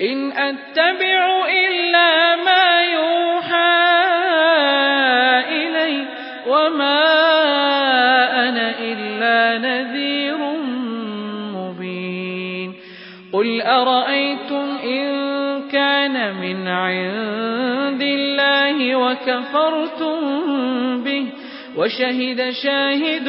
إن أتبع إلا ما يوحى إلي وما أنا إلا نذير مبين. قل أرأيتم إن كان من عند الله وكفرتم به وشهد شاهد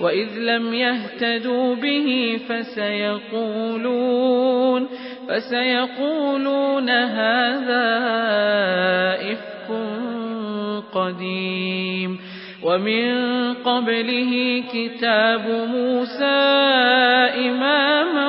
وإذ لم يهتدوا به فسيقولون فسيقولون هذا إفك قديم ومن قبله كتاب موسى إماما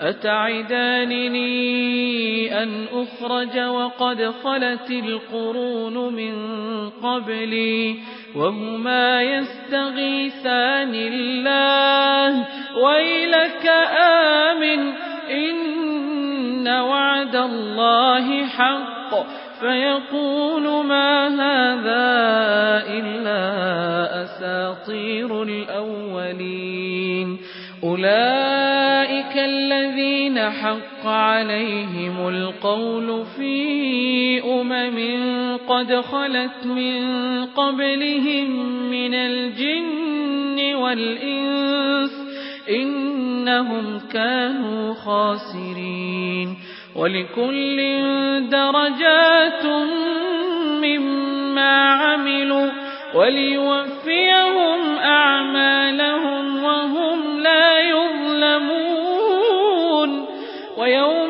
أتعدانني أن أخرج وقد خلت القرون من قبلي وهما يستغيثان الله. ويلك آمن إن وعد الله حق. فيقول ما هذا إلا أساطير الأولين. أولئك الذين حق عليهم القول في أمم قد خلت من قبلهم من الجن والإنس إنهم كانوا خاسرين. ولكل درجات مما عملوا وليوفيهم أعمالهم وهم لا يظلمون ويوم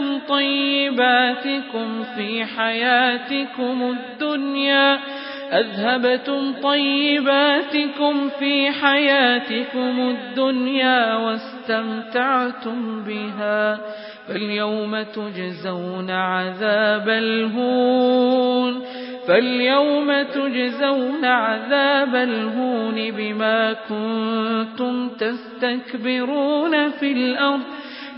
أذهبتم طيباتكم في حياتكم الدنيا. أذهبتم طيباتكم في حياتكم الدنيا واستمتعتم بها. فاليوم تجزون عذاب الهون. فاليوم تجزون عذاب الهون بما كنتم تستكبرون في الأرض.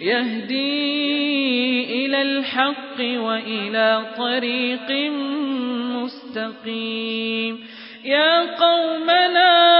يهدي إلى الحق وإلى طريق مستقيم. يا قومنا